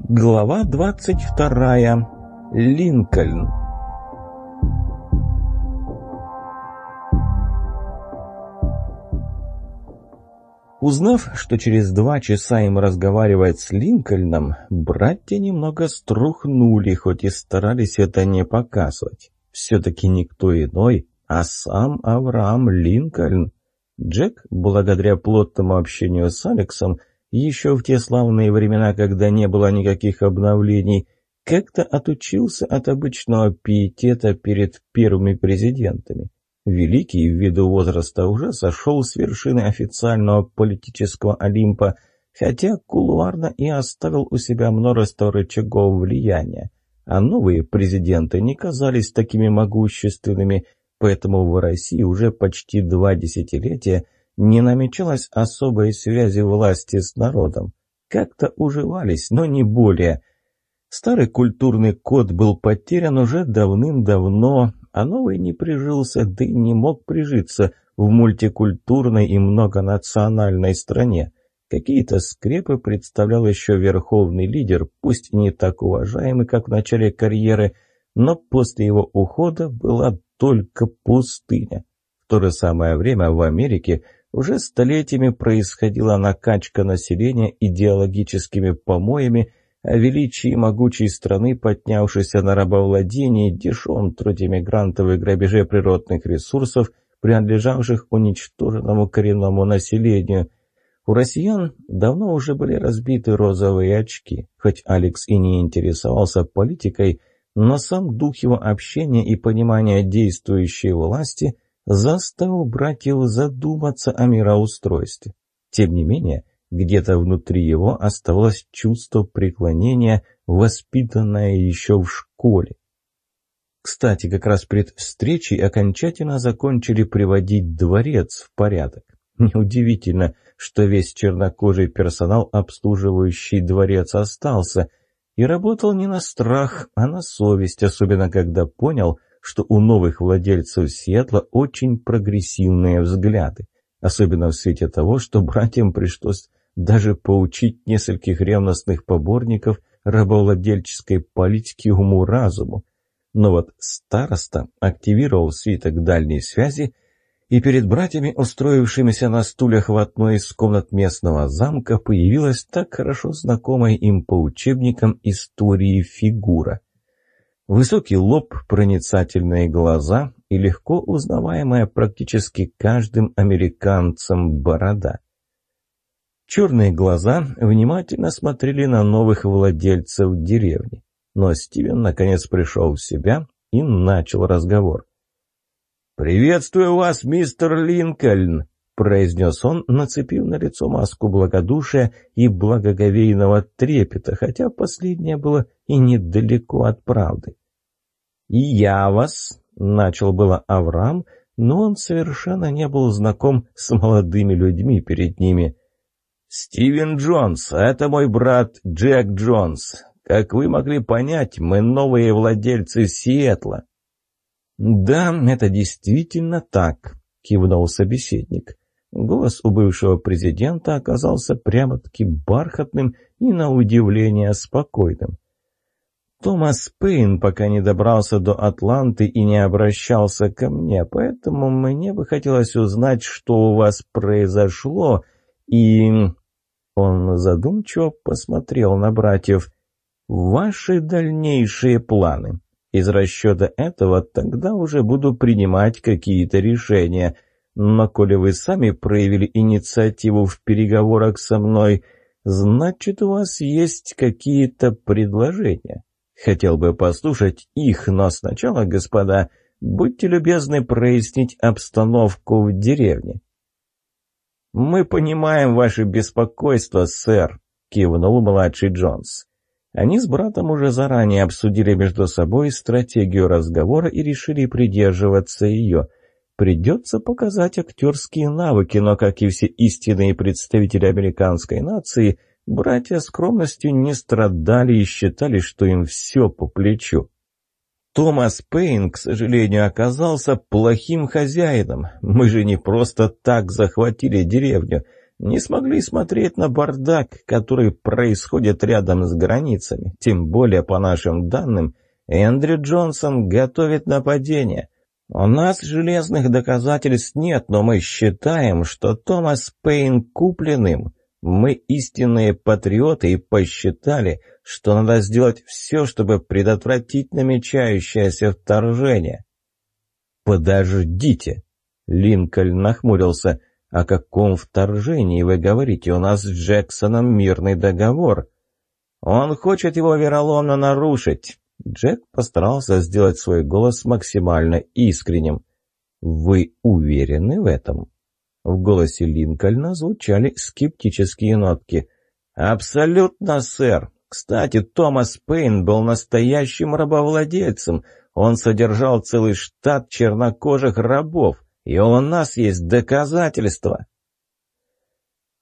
Глава 22. Линкольн. Узнав, что через два часа им разговаривать с Линкольном, братья немного струхнули, хоть и старались это не показывать. Все-таки никто иной, а сам Авраам Линкольн. Джек, благодаря плотному общению с Алексом, еще в те славные времена, когда не было никаких обновлений, как-то отучился от обычного пиетета перед первыми президентами. Великий, ввиду возраста, уже сошел с вершины официального политического Олимпа, хотя кулуарно и оставил у себя множество рычагов влияния. А новые президенты не казались такими могущественными, поэтому в России уже почти два десятилетия не намечалось особой связи власти с народом. Как-то уживались, но не более. Старый культурный код был потерян уже давным-давно, а новый не прижился, да и не мог прижиться в мультикультурной и многонациональной стране. Какие-то скрепы представлял еще верховный лидер, пусть не так уважаемый, как в начале карьеры, но после его ухода была только пустыня. В то же самое время в Америке уже столетиями происходила накачка населения идеологическими помоями о величии могучей страны, поднявшейся на рабовладение, дешевом труде мигрантов и грабеже природных ресурсов, принадлежавших уничтоженному коренному населению. У россиян давно уже были разбиты розовые очки, хоть Алекс и не интересовался политикой, но сам дух его общения и понимания действующей власти – заставил братьев задуматься о мироустройстве. Тем не менее, где-то внутри его оставалось чувство преклонения, воспитанное еще в школе. Кстати, как раз перед встречей окончательно закончили приводить дворец в порядок. Неудивительно, что весь чернокожий персонал, обслуживающий дворец, остался и работал не на страх, а на совесть, особенно когда понял, что у новых владельцев Сиэтла очень прогрессивные взгляды, особенно в свете того, что братьям пришлось даже поучить нескольких ревностных поборников рабовладельческой политики уму-разуму. Но вот староста активировал свиток дальней связи, и перед братьями, устроившимися на стульях в одной из комнат местного замка, появилась так хорошо знакомая им по учебникам истории фигура. Высокий лоб, проницательные глаза и легко узнаваемая практически каждым американцем борода. Черные глаза внимательно смотрели на новых владельцев деревни, но Стивен наконец пришел в себя и начал разговор. «Приветствую вас, мистер Линкольн!» — произнес он, нацепив на лицо маску благодушия и благоговейного трепета, хотя последнее было и недалеко от правды. «И я вас», — начал было Авраам, но он совершенно не был знаком с молодыми людьми перед ними. «Стивен Джонс, это мой брат Джек Джонс. Как вы могли понять, мы новые владельцы Сиэтла». «Да, это действительно так», — кивнул собеседник. Голос у бывшего президента оказался прямо-таки бархатным и, на удивление, спокойным. Томас Пейн пока не добрался до Атланты и не обращался ко мне, поэтому мне бы хотелось узнать, что у вас произошло, и...» Он задумчиво посмотрел на братьев. «Ваши дальнейшие планы. Из расчета этого тогда уже буду принимать какие-то решения. Но коли вы сами проявили инициативу в переговорах со мной, значит, у вас есть какие-то предложения. Хотел бы послушать их, но сначала, господа, будьте любезны прояснить обстановку в деревне». «Мы понимаем ваше беспокойство, сэр», — кивнул младший Джонс. Они с братом уже заранее обсудили между собой стратегию разговора и решили придерживаться ее. Придется показать актерские навыки, но, как и все истинные представители американской нации, братья скромностью не страдали и считали, что им все по плечу. Томас Пейн, к сожалению, оказался плохим хозяином. Мы же не просто так захватили деревню. не смогли смотреть на бардак, который происходит рядом с границами. Тем более, по нашим данным, Эндрю Джонсон готовит нападение. У нас железных доказательств нет, но мы считаем, что Томас Пейн купленным. Мы истинные патриоты и посчитали, что надо сделать все, чтобы предотвратить намечающееся вторжение. «Подождите!» — Линкольн нахмурился. «О каком вторжении вы говорите? У нас с Джексоном мирный договор. Он хочет его вероломно нарушить». Джек постарался сделать свой голос максимально искренним. «Вы уверены в этом?» В голосе Линкольна звучали скептические нотки. «Абсолютно, сэр. Кстати, Томас Пейн был настоящим рабовладельцем. Он содержал целый штат чернокожих рабов, и у нас есть доказательства».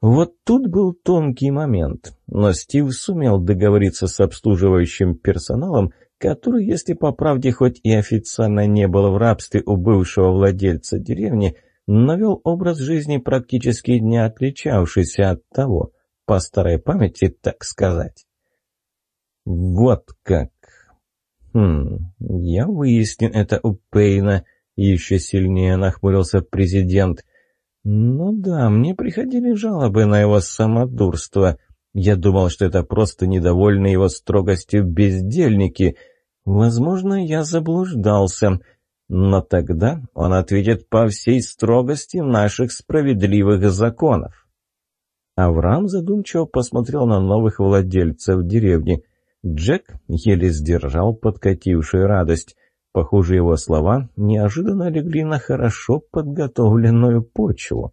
Вот тут был тонкий момент, но Стив сумел договориться с обслуживающим персоналом, который, если по правде хоть и официально не был в рабстве у бывшего владельца деревни, но вел образ жизни практически не отличавшийся от того, по старой памяти, так сказать. Вот как. Хм, я выясню это у Пейна, еще сильнее нахмурился президент. Ну да, мне приходили жалобы на его самодурство. Я думал, что это просто недовольные его строгостью бездельники. Возможно, я заблуждался. Но тогда он ответит по всей строгости наших справедливых законов. Авраам задумчиво посмотрел на новых владельцев деревни. Джек еле сдержал подкатившую радость. Похоже, его слова неожиданно легли на хорошо подготовленную почву.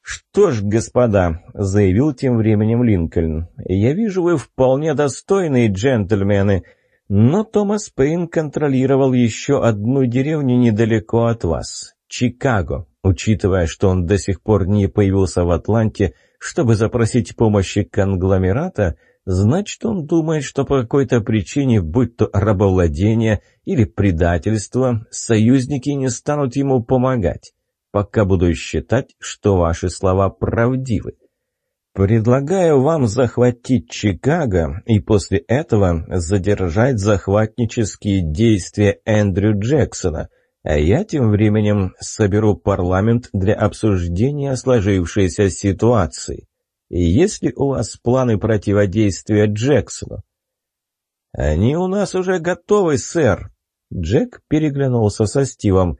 «Что ж, господа», — заявил тем временем Линкольн, — «я вижу, вы вполне достойные джентльмены, но Томас Пейн контролировал еще одну деревню недалеко от вас — Чикаго. Учитывая, что он до сих пор не появился в Атланте, чтобы запросить помощи конгломерата, значит, он думает, что по какой-то причине, будь то рабовладение или предательство, союзники не станут ему помогать. Пока буду считать, что ваши слова правдивы. Предлагаю вам захватить Чикаго и после этого задержать захватнические действия Эндрю Джексона, а я тем временем соберу парламент для обсуждения сложившейся ситуации. Есть ли у вас планы противодействия Джексону? Они у нас уже готовы, сэр. Джек переглянулся со Стивом.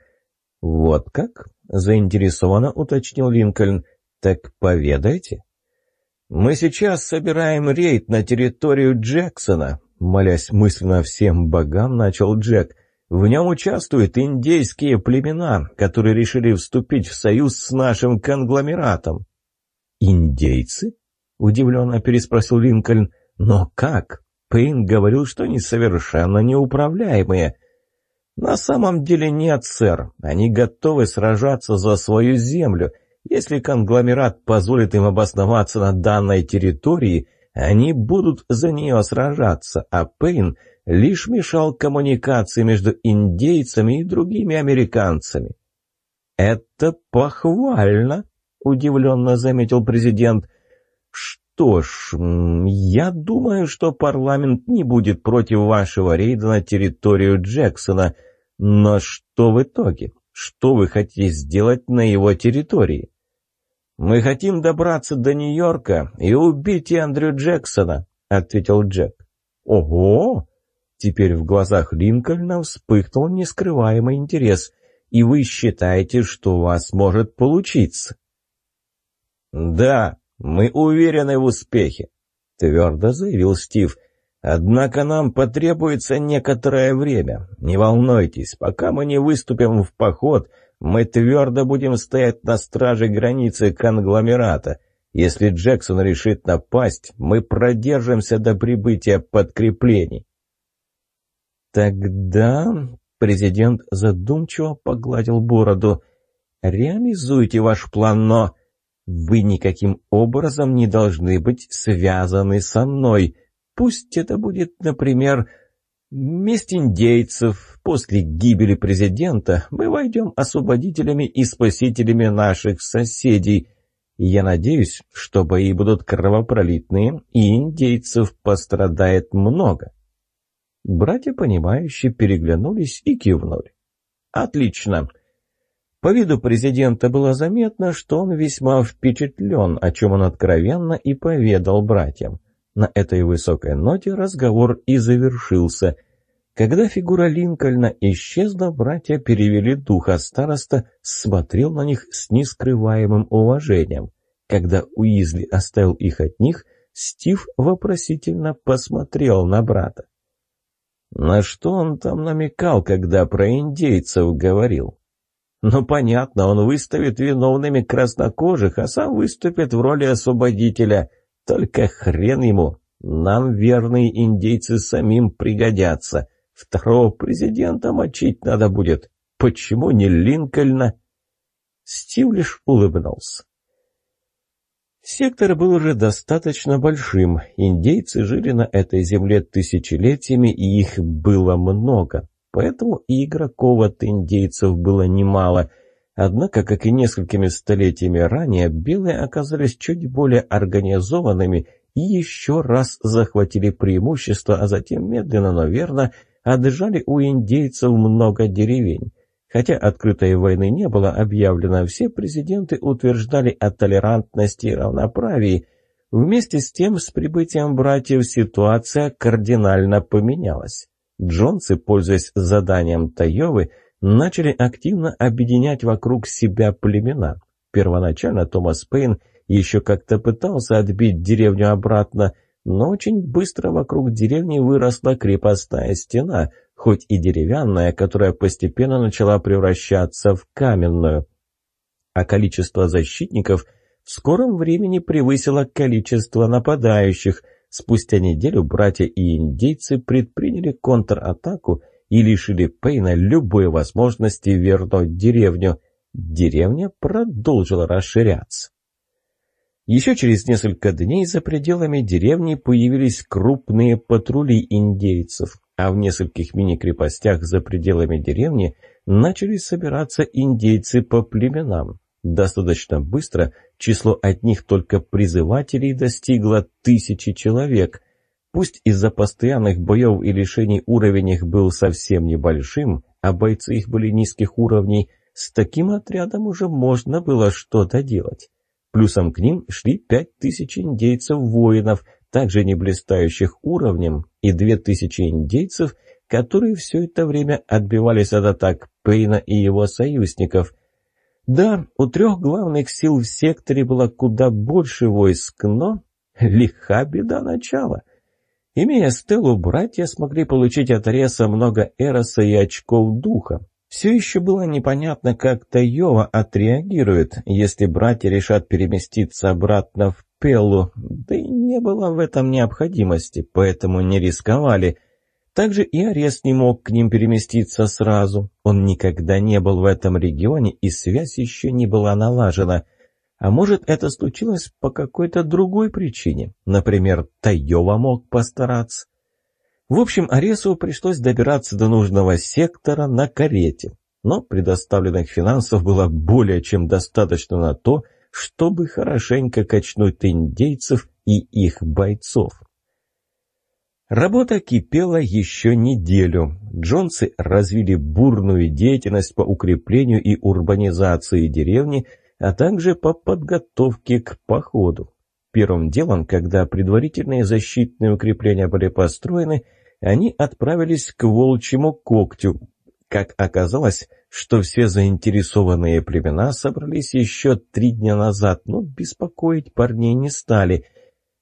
Вот как? Заинтересованно уточнил Линкольн. Так поведайте. «Мы сейчас собираем рейд на территорию Джексона», — молясь мысленно всем богам, начал Джек. «В нем участвуют индейские племена, которые решили вступить в союз с нашим конгломератом». «Индейцы?» — удивленно переспросил Линкольн. «Но как? Пейн говорил, что они совершенно неуправляемые». «На самом деле нет, сэр. Они готовы сражаться за свою землю» Если конгломерат позволит им обосноваться на данной территории, они будут за нее сражаться, а Пейн лишь мешал коммуникации между индейцами и другими американцами. «Это похвально», — удивленно заметил президент. «Что ж, я думаю, что парламент не будет против вашего рейда на территорию Джексона. Но что в итоге? Что вы хотите сделать на его территории?» «Мы хотим добраться до Нью-Йорка и убить Эндрю Джексона», — ответил Джек. «Ого!» Теперь в глазах Линкольна вспыхнул нескрываемый интерес. «И вы считаете, что у вас может получиться?» «Да, мы уверены в успехе», — твердо заявил Стив. «Однако нам потребуется некоторое время. Не волнуйтесь, пока мы не выступим в поход», — мы твердо будем стоять на страже границы конгломерата. Если Джексон решит напасть, мы продержимся до прибытия подкреплений. Тогда президент задумчиво погладил бороду. Реализуйте ваш план, но вы никаким образом не должны быть связаны со мной. Пусть это будет, например, Месть индейцев. После гибели президента мы войдем освободителями и спасителями наших соседей. Я надеюсь, что бои будут кровопролитные, и индейцев пострадает много». Братья, понимающие, переглянулись и кивнули. «Отлично!» По виду президента было заметно, что он весьма впечатлен, о чем он откровенно и поведал братьям. На этой высокой ноте разговор и завершился. Когда фигура Линкольна исчезла, братья перевели дух, а староста смотрел на них с нескрываемым уважением. Когда Уизли оставил их от них, Стив вопросительно посмотрел на брата. На что он там намекал, когда про индейцев говорил? Ну, понятно, он выставит виновными краснокожих, а сам выступит в роли освободителя. Только хрен ему. Нам верные индейцы самим пригодятся. Второго президента мочить надо будет. Почему не Линкольна? Стив лишь улыбнулся. Сектор был уже достаточно большим. Индейцы жили на этой земле тысячелетиями, и их было много. Поэтому и игроков от индейцев было немало. Однако, как и несколькими столетиями ранее, белые оказались чуть более организованными и еще раз захватили преимущество, а затем медленно, но верно отжали у индейцев много деревень. Хотя открытой войны не было объявлено, все президенты утверждали о толерантности и равноправии. Вместе с тем, с прибытием братьев ситуация кардинально поменялась. Джонсы, пользуясь заданием Тайовы, начали активно объединять вокруг себя племена. Первоначально Томас Пейн еще как-то пытался отбить деревню обратно, но очень быстро вокруг деревни выросла крепостная стена – хоть и деревянная, которая постепенно начала превращаться в каменную. А количество защитников в скором времени превысило количество нападающих. Спустя неделю братья и индейцы предприняли контратаку и лишили Пейна любой возможности вернуть деревню. Деревня продолжила расширяться. Еще через несколько дней за пределами деревни появились крупные патрули индейцев а в нескольких мини-крепостях за пределами деревни начали собираться индейцы по племенам. Достаточно быстро число одних только призывателей достигло тысячи человек. Пусть из-за постоянных боев и лишений уровень их был совсем небольшим, а бойцы их были низких уровней, с таким отрядом уже можно было что-то делать. Плюсом к ним шли пять тысяч индейцев-воинов – также не блистающих уровнем, и две тысячи индейцев, которые все это время отбивались от атак Пейна и его союзников. Да, у трех главных сил в секторе было куда больше войск, но лиха беда начала. Имея Стеллу, братья смогли получить от Ареса много эроса и очков духа. Все еще было непонятно, как Тайова отреагирует, если братья решат переместиться обратно в Пеллу, да и не было в этом необходимости, поэтому не рисковали. Также и Арест не мог к ним переместиться сразу. Он никогда не был в этом регионе, и связь еще не была налажена. А может, это случилось по какой-то другой причине. Например, Тайова мог постараться. В общем, Аресу пришлось добираться до нужного сектора на карете. Но предоставленных финансов было более чем достаточно на то, чтобы хорошенько качнуть индейцев и их бойцов. Работа кипела еще неделю. Джонсы развили бурную деятельность по укреплению и урбанизации деревни, а также по подготовке к походу. Первым делом, когда предварительные защитные укрепления были построены, они отправились к волчьему когтю. Как оказалось, что все заинтересованные племена собрались еще три дня назад, но беспокоить парней не стали.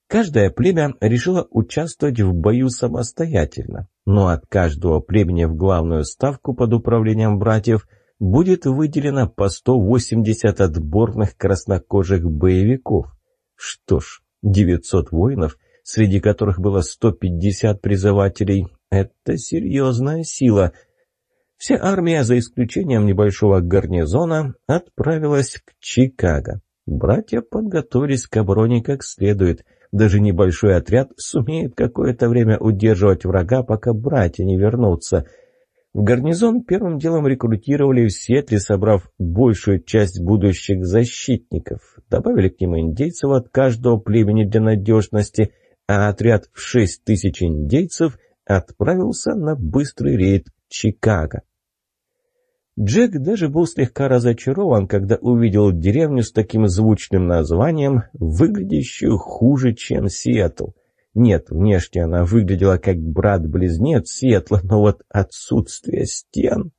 Каждое племя решило участвовать в бою самостоятельно, но от каждого племени в главную ставку под управлением братьев будет выделено по 180 отборных краснокожих боевиков. Что ж, 900 воинов, среди которых было 150 призывателей, это серьезная сила – Вся армия, за исключением небольшого гарнизона, отправилась к Чикаго. Братья подготовились к обороне как следует. Даже небольшой отряд сумеет какое-то время удерживать врага, пока братья не вернутся. В гарнизон первым делом рекрутировали в Сиэтле, собрав большую часть будущих защитников. Добавили к ним индейцев от каждого племени для надежности, а отряд в шесть тысяч индейцев отправился на быстрый рейд Чикаго. Джек даже был слегка разочарован, когда увидел деревню с таким звучным названием, выглядящую хуже, чем Сиэтл. Нет, внешне она выглядела как брат-близнец Сиэтла, но вот отсутствие стен...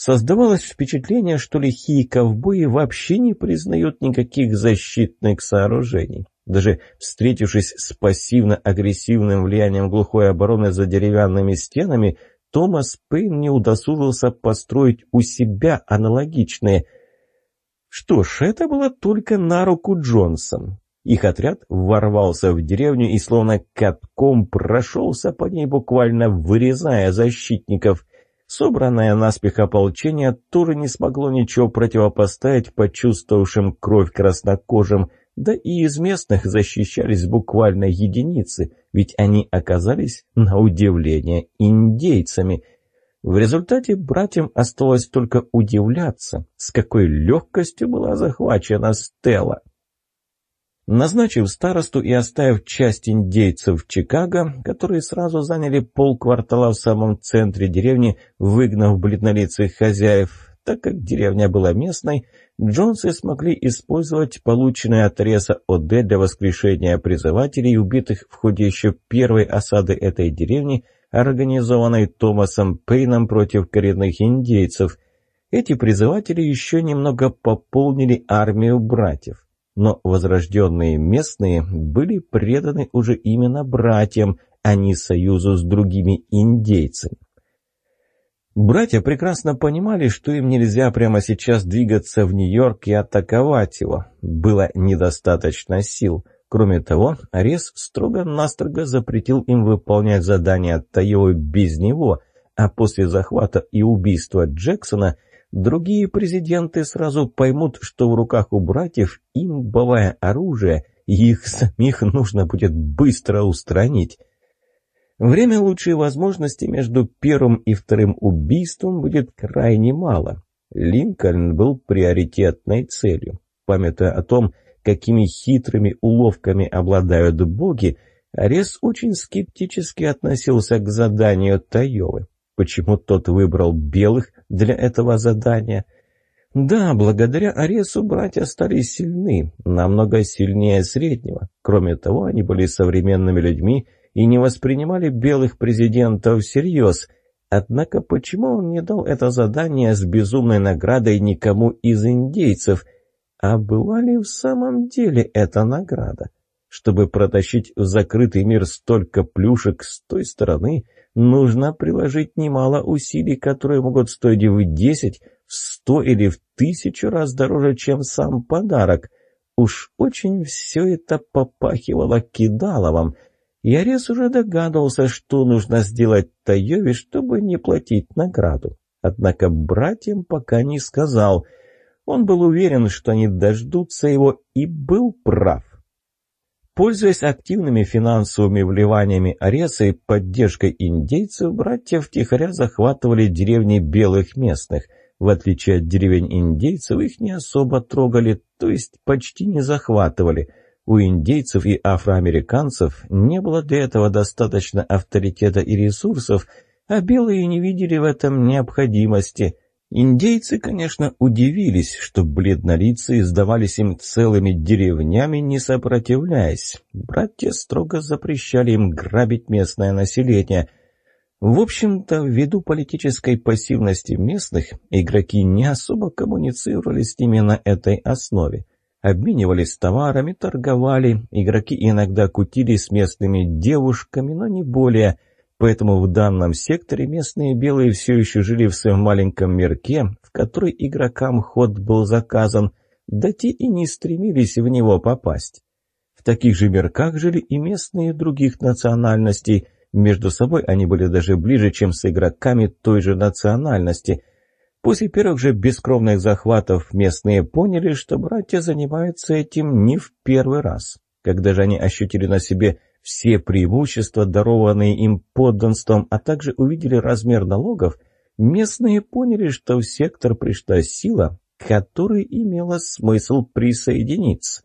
Создавалось впечатление, что лихие ковбои вообще не признают никаких защитных сооружений. Даже встретившись с пассивно-агрессивным влиянием глухой обороны за деревянными стенами, Томас Пейн не удосужился построить у себя аналогичные. Что ж, это было только на руку Джонсон. Их отряд ворвался в деревню и словно катком прошелся по ней, буквально вырезая защитников. Собранное наспех ополчение тоже не смогло ничего противопоставить почувствовавшим кровь краснокожим, да и из местных защищались буквально единицы, ведь они оказались, на удивление, индейцами. В результате братьям осталось только удивляться, с какой легкостью была захвачена Стелла. Назначив старосту и оставив часть индейцев в Чикаго, которые сразу заняли полквартала в самом центре деревни, выгнав бледнолицых хозяев, так как деревня была местной, Джонсы смогли использовать полученные от Реса ОД для воскрешения призывателей, убитых в ходе еще первой осады этой деревни, организованной Томасом Пейном против коренных индейцев. Эти призыватели еще немного пополнили армию братьев но возрожденные местные были преданы уже именно братьям, а не союзу с другими индейцами. Братья прекрасно понимали, что им нельзя прямо сейчас двигаться в Нью-Йорк и атаковать его. Было недостаточно сил. Кроме того, Арес строго-настрого запретил им выполнять задания Тайовы без него, а после захвата и убийства Джексона – Другие президенты сразу поймут, что в руках у братьев имбовое оружие, и их самих нужно будет быстро устранить. Время лучшей возможности между первым и вторым убийством будет крайне мало. Линкольн был приоритетной целью. Памятуя о том, какими хитрыми уловками обладают боги, Арес очень скептически относился к заданию Тайовы. Почему тот выбрал белых для этого задания? Да, благодаря Аресу братья стали сильны, намного сильнее среднего. Кроме того, они были современными людьми и не воспринимали белых президентов всерьез. Однако почему он не дал это задание с безумной наградой никому из индейцев? А была ли в самом деле эта награда? Чтобы протащить в закрытый мир столько плюшек с той стороны – нужно приложить немало усилий, которые могут стоить в десять, в сто или в тысячу раз дороже, чем сам подарок. Уж очень все это попахивало кидаловым. Ярес уже догадывался, что нужно сделать Тайове, чтобы не платить награду. Однако братьям пока не сказал. Он был уверен, что они дождутся его, и был прав. Пользуясь активными финансовыми вливаниями Ареса и поддержкой индейцев, братья втихаря захватывали деревни белых местных. В отличие от деревень индейцев, их не особо трогали, то есть почти не захватывали. У индейцев и афроамериканцев не было для этого достаточно авторитета и ресурсов, а белые не видели в этом необходимости – Индейцы, конечно, удивились, что бледнолицые сдавались им целыми деревнями, не сопротивляясь. Братья строго запрещали им грабить местное население. В общем-то, ввиду политической пассивности местных, игроки не особо коммуницировали с ними на этой основе. Обменивались товарами, торговали, игроки иногда кутили с местными девушками, но не более – Поэтому в данном секторе местные белые все еще жили в своем маленьком мирке, в который игрокам ход был заказан, да те и не стремились в него попасть. В таких же мирках жили и местные других национальностей. Между собой они были даже ближе, чем с игроками той же национальности. После первых же бескровных захватов местные поняли, что братья занимаются этим не в первый раз. Когда же они ощутили на себе все преимущества, дарованные им подданством, а также увидели размер налогов, Местные поняли, что в сектор пришла сила, которой имело смысл присоединиться.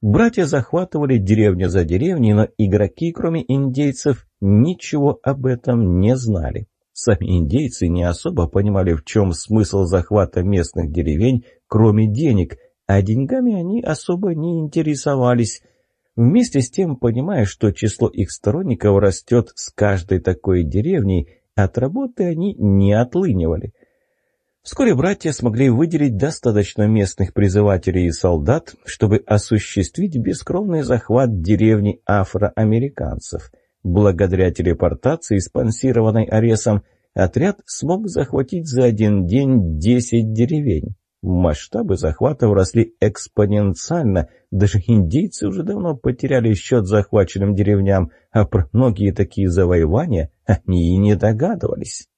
Братья захватывали деревню за деревней, но игроки, кроме индейцев, ничего об этом не знали. Сами индейцы не особо понимали, в чем смысл захвата местных деревень, кроме денег, а деньгами они особо не интересовались. Вместе с тем, понимая, что число их сторонников растет с каждой такой деревней, от работы они не отлынивали. Вскоре братья смогли выделить достаточно местных призывателей и солдат, чтобы осуществить бескровный захват деревни афроамериканцев – Благодаря телепортации, спонсированной Аресом, отряд смог захватить за один день 10 деревень. Масштабы захватов росли экспоненциально, даже индейцы уже давно потеряли счет захваченным деревням, а про многие такие завоевания они и не догадывались.